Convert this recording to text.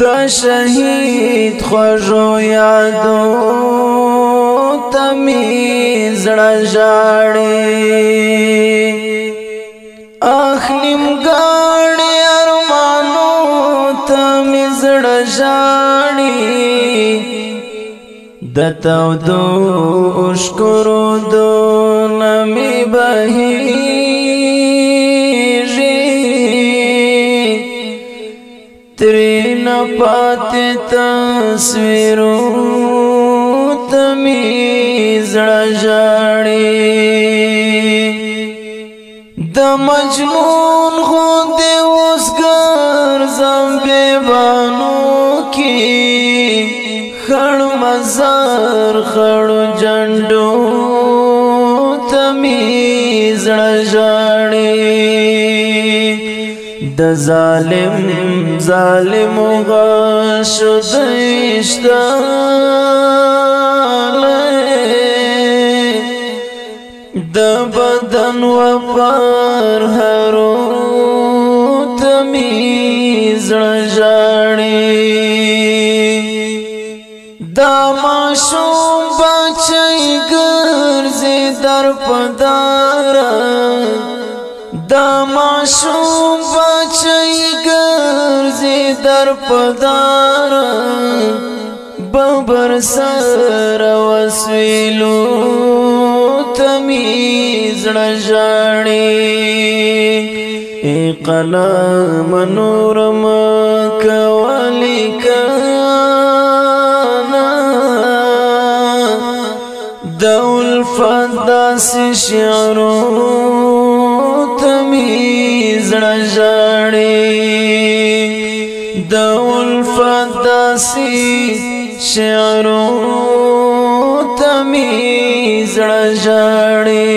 د شهید خوږو یادو تمی زړه جاړي اخنیم ګاړي ارمانو تمی زړه جاړي د تو دو شکر دو نمی بهي ترین پات تصویرو تمیز رجاڑی د مجنون خود اوس ګرځم به بانو کی خړ مزار خړ جندو تمیز رجاڑی د ظالم ظالم غشد اشتال د بدن و پر هرو تمیز رجاړي د ماشوم بچي ګرځي در پدارا د معشوم بچي ګرځي در پدار ببر سر وسویلو تمیز رجاړي اي قلم نور مک ولکانا دول فداس شعرون ژړې د الفت داسي شعرو تمیز ژړې